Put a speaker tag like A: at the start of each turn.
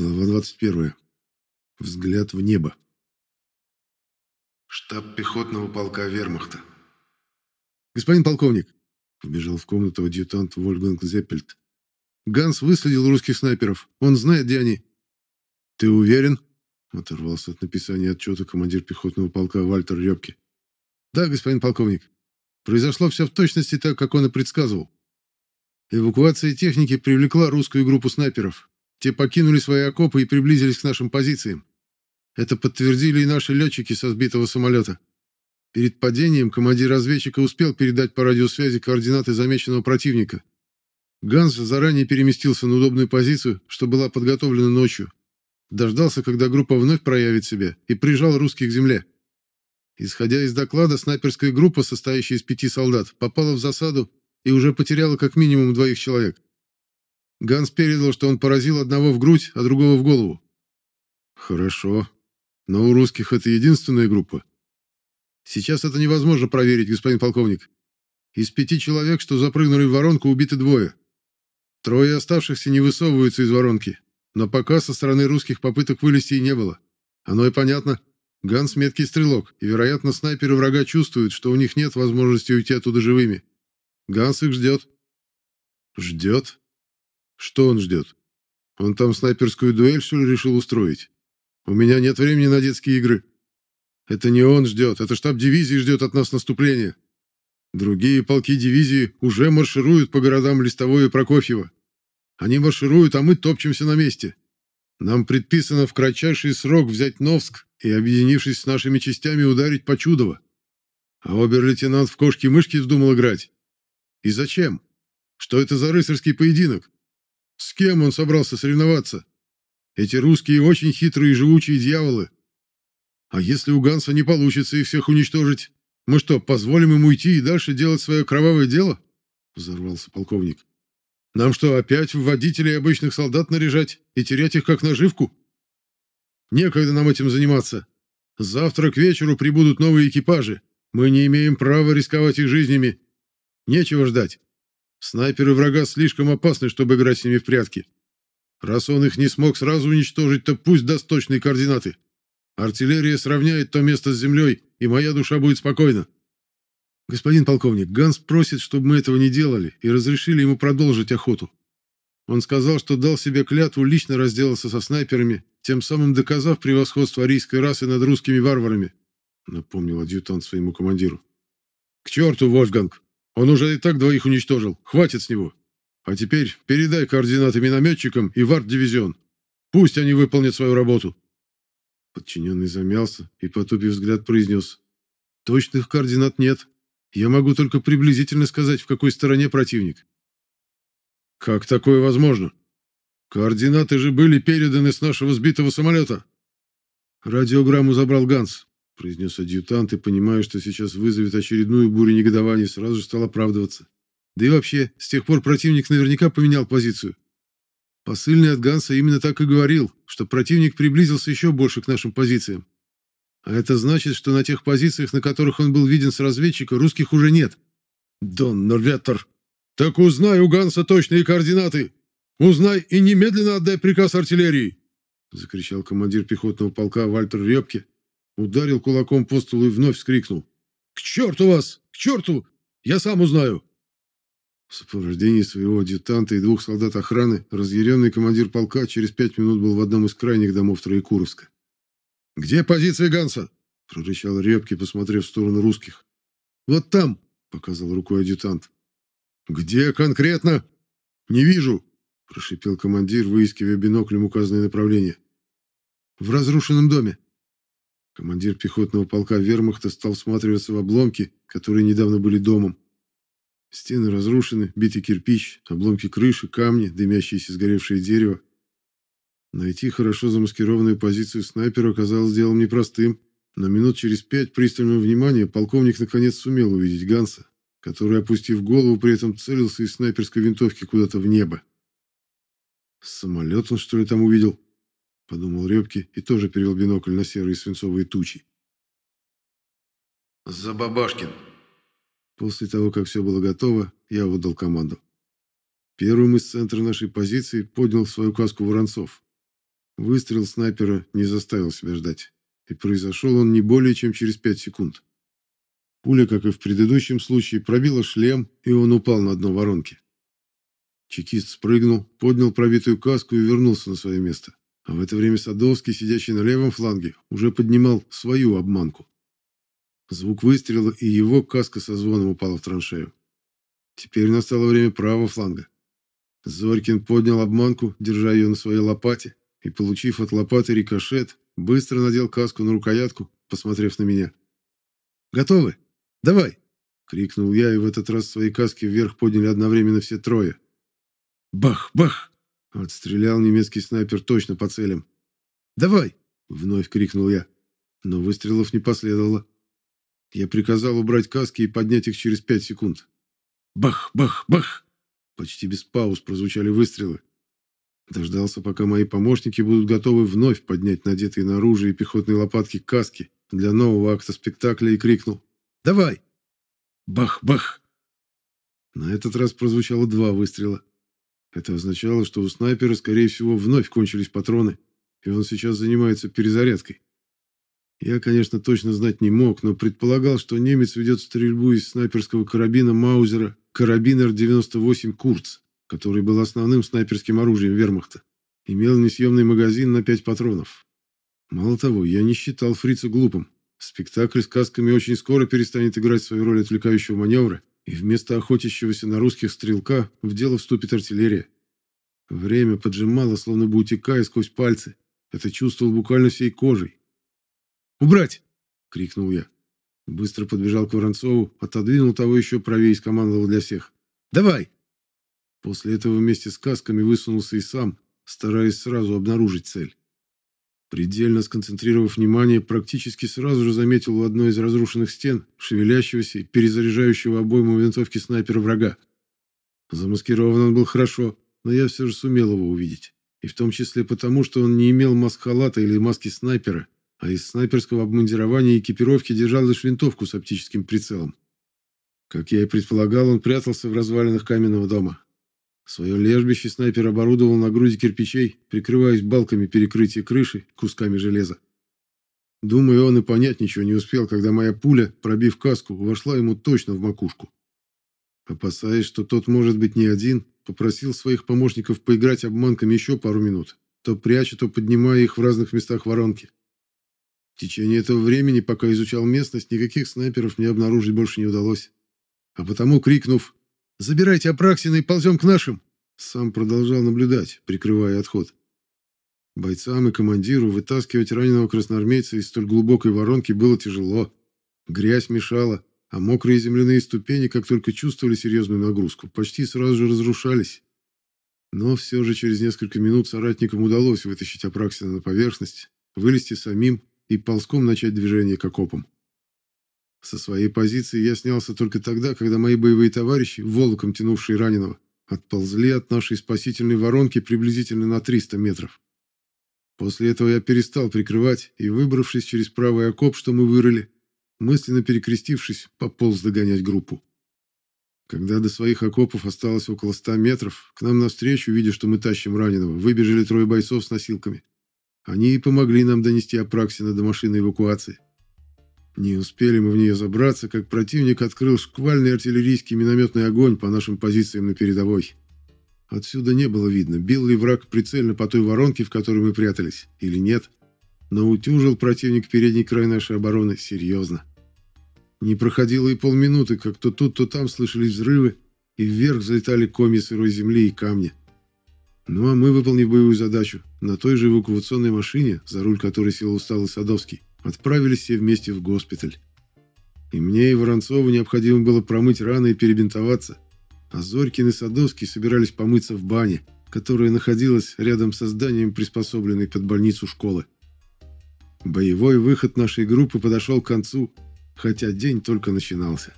A: Глава 21. Взгляд в небо.
B: Штаб пехотного полка Вермахта.
A: «Господин полковник!» — вбежал в комнату адъютант Вольфганг Зеппельт. «Ганс выследил русских снайперов. Он знает, где они». «Ты уверен?» — оторвался от написания отчета командир пехотного полка Вальтер Рёбке. «Да, господин полковник. Произошло все в точности так, как он и предсказывал. Эвакуация техники привлекла русскую группу снайперов. Те покинули свои окопы и приблизились к нашим позициям. Это подтвердили и наши летчики со сбитого самолета. Перед падением командир разведчика успел передать по радиосвязи координаты замеченного противника. Ганс заранее переместился на удобную позицию, что была подготовлена ночью. Дождался, когда группа вновь проявит себя, и прижал русских к земле. Исходя из доклада, снайперская группа, состоящая из пяти солдат, попала в засаду и уже потеряла как минимум двоих человек. Ганс передал, что он поразил одного в грудь, а другого в голову. Хорошо. Но у русских это единственная группа. Сейчас это невозможно проверить, господин полковник. Из пяти человек, что запрыгнули в воронку, убиты двое. Трое оставшихся не высовываются из воронки. Но пока со стороны русских попыток вылезти и не было. Оно и понятно. Ганс меткий стрелок, и, вероятно, снайперы врага чувствуют, что у них нет возможности уйти оттуда живыми. Ганс их ждет. Ждет? Что он ждет? Он там снайперскую дуэль, что ли, решил устроить? У меня нет времени на детские игры. Это не он ждет, это штаб дивизии ждет от нас наступления. Другие полки дивизии уже маршируют по городам Листовой и Прокофьева. Они маршируют, а мы топчемся на месте. Нам предписано в кратчайший срок взять Новск и, объединившись с нашими частями, ударить по Чудово. А обер-лейтенант в кошки-мышки вздумал играть. И зачем? Что это за рыцарский поединок? С кем он собрался соревноваться? Эти русские очень хитрые и живучие дьяволы. А если у Ганса не получится их всех уничтожить, мы что, позволим им уйти и дальше делать свое кровавое дело? Взорвался полковник. Нам что, опять водителей обычных солдат наряжать и терять их как наживку? Некогда нам этим заниматься. Завтра к вечеру прибудут новые экипажи. Мы не имеем права рисковать их жизнями. Нечего ждать. Снайперы врага слишком опасны, чтобы играть с ними в прятки. Раз он их не смог сразу уничтожить, то пусть даст точные координаты. Артиллерия сравняет то место с землей, и моя душа будет спокойна. Господин полковник, Ганс просит, чтобы мы этого не делали и разрешили ему продолжить охоту. Он сказал, что дал себе клятву лично разделаться со снайперами, тем самым доказав превосходство арийской расы над русскими варварами, напомнил адъютант своему командиру. К черту, Вольфганг! Он уже и так двоих уничтожил. Хватит с него. А теперь передай координаты минометчикам и в арт-дивизион. Пусть они выполнят свою работу. Подчиненный замялся и, потупив взгляд, произнес. Точных координат нет. Я могу только приблизительно сказать, в какой стороне противник. Как такое возможно? Координаты же были переданы с нашего сбитого самолета. Радиограмму забрал Ганс произнес адъютант и, понимая, что сейчас вызовет очередную бурю негодования, сразу же стал оправдываться. Да и вообще, с тех пор противник наверняка поменял позицию. Посыльный от Ганса именно так и говорил, что противник приблизился еще больше к нашим позициям. А это значит, что на тех позициях, на которых он был виден с разведчика, русских уже нет. Дон Норветтер, так узнай у Ганса точные координаты. Узнай и немедленно отдай приказ артиллерии, закричал командир пехотного полка Вальтер Репке, Ударил кулаком по столу и вновь вскрикнул. «К черту вас! К черту! Я сам узнаю!» В сопровождении своего адъютанта и двух солдат охраны разъяренный командир полка через пять минут был в одном из крайних домов Троекуровска. «Где позиции Ганса?» — прорычал Репки, посмотрев в сторону русских. «Вот там!» — показал рукой адъютант. «Где конкретно?» «Не вижу!» — прошипел командир, выискивая биноклем указанное направление. «В разрушенном доме», Командир пехотного полка вермахта стал всматриваться в обломки, которые недавно были домом. Стены разрушены, битый кирпич, обломки крыши, камни, дымящееся сгоревшее дерево. Найти хорошо замаскированную позицию снайпера оказалось делом непростым, но минут через пять пристального внимания полковник наконец сумел увидеть Ганса, который, опустив голову, при этом целился из снайперской винтовки куда-то в небо. Самолет он, что ли, там увидел? Подумал Репки и тоже перевел бинокль на серые свинцовые тучи.
B: «Забабашкин!»
A: После того, как все было готово, я выдал команду. Первым из центра нашей позиции поднял свою каску Воронцов. Выстрел снайпера не заставил себя ждать, и произошел он не более чем через пять секунд. Пуля, как и в предыдущем случае, пробила шлем, и он упал на дно воронки. Чекист спрыгнул, поднял пробитую каску и вернулся на свое место. А в это время Садовский, сидящий на левом фланге, уже поднимал свою обманку. Звук выстрела, и его каска со звоном упала в траншею. Теперь настало время правого фланга. Зорькин поднял обманку, держа ее на своей лопате, и, получив от лопаты рикошет, быстро надел каску на рукоятку, посмотрев на меня. «Готовы? Давай!» — крикнул я, и в этот раз свои каски вверх подняли одновременно все трое. «Бах! Бах!» — отстрелял немецкий снайпер точно по целям. «Давай!» — вновь крикнул я. Но выстрелов не последовало. Я приказал убрать каски и поднять их через пять секунд. Бах! Бах! Бах! Почти без пауз прозвучали выстрелы. Дождался, пока мои помощники будут готовы вновь поднять надетые на оружие и пехотные лопатки каски для нового акта спектакля и крикнул «Давай!» Бах-бах! На этот раз прозвучало два выстрела. Это означало, что у снайпера, скорее всего, вновь кончились патроны, и он сейчас занимается перезарядкой. Я, конечно, точно знать не мог, но предполагал, что немец ведет стрельбу из снайперского карабина Маузера карабинер 98 Курц, который был основным снайперским оружием вермахта. Имел несъемный магазин на 5 патронов. Мало того, я не считал фрица глупым. Спектакль с касками очень скоро перестанет играть свою роль отвлекающего маневра, и вместо охотящегося на русских стрелка в дело вступит артиллерия. Время поджимало, словно бы утекая сквозь пальцы. Это чувствовал буквально всей кожей. «Убрать!» — крикнул я. Быстро подбежал к Воронцову, отодвинул того еще правее и скомандовал для всех. «Давай!» После этого вместе с касками высунулся и сам, стараясь сразу обнаружить цель. Предельно сконцентрировав внимание, практически сразу же заметил у одной из разрушенных стен шевелящегося и перезаряжающего обойму винтовки снайпера врага. Замаскирован он был хорошо, но я все же сумел его увидеть. И в том числе потому, что он не имел маск-халата или маски снайпера, а из снайперского обмундирования и экипировки держал лишь винтовку с оптическим прицелом. Как я и предполагал, он прятался в развалинах каменного дома. Свое лежбище снайпер оборудовал на груди кирпичей, прикрываясь балками перекрытия крыши кусками железа. Думаю, он и понять ничего не успел, когда моя пуля, пробив каску, вошла ему точно в макушку. Опасаясь, что тот может быть не один, попросил своих помощников поиграть обманками еще пару минут, то пряча, то поднимая их в разных местах воронки. В течение этого времени, пока изучал местность, никаких снайперов мне обнаружить больше не удалось. А потому, крикнув «Забирайте Апраксина и ползем к нашим!», сам продолжал наблюдать, прикрывая отход. Бойцам и командиру вытаскивать раненого красноармейца из столь глубокой воронки было тяжело. Грязь мешала, а мокрые земляные ступени, как только чувствовали серьезную нагрузку, почти сразу же разрушались. Но все же через несколько минут соратникам удалось вытащить Апраксина на поверхность, вылезти самим и ползком начать движение к окопам. Со своей позиции я снялся только тогда, когда мои боевые товарищи, волоком тянувшие раненого, отползли от нашей спасительной воронки приблизительно на 300 метров. После этого я перестал прикрывать и, выбравшись через правый окоп, что мы вырыли, мысленно перекрестившись, пополз догонять группу. Когда до своих окопов осталось около ста метров, к нам навстречу, видя, что мы тащим раненого, выбежали трое бойцов с носилками. Они и помогли нам донести Апраксина до машины эвакуации. Не успели мы в нее забраться, как противник открыл шквальный артиллерийский минометный огонь по нашим позициям на передовой. Отсюда не было видно, бил ли враг прицельно по той воронке, в которой мы прятались, или нет. Но утюжил противник передний край нашей обороны серьезно. Не проходило и полминуты, как то тут, то там слышались взрывы, и вверх взлетали комья сырой земли и камня. Ну а мы, выполнив боевую задачу, на той же эвакуационной машине, за руль которой сел усталый Садовский, отправились все вместе в госпиталь. И мне, и Воронцову необходимо было промыть раны и перебинтоваться, а Зорькин и Садовский собирались помыться в бане, которая находилась рядом со зданием, приспособленной под больницу школы. Боевой выход нашей группы подошел к концу, хотя день только начинался.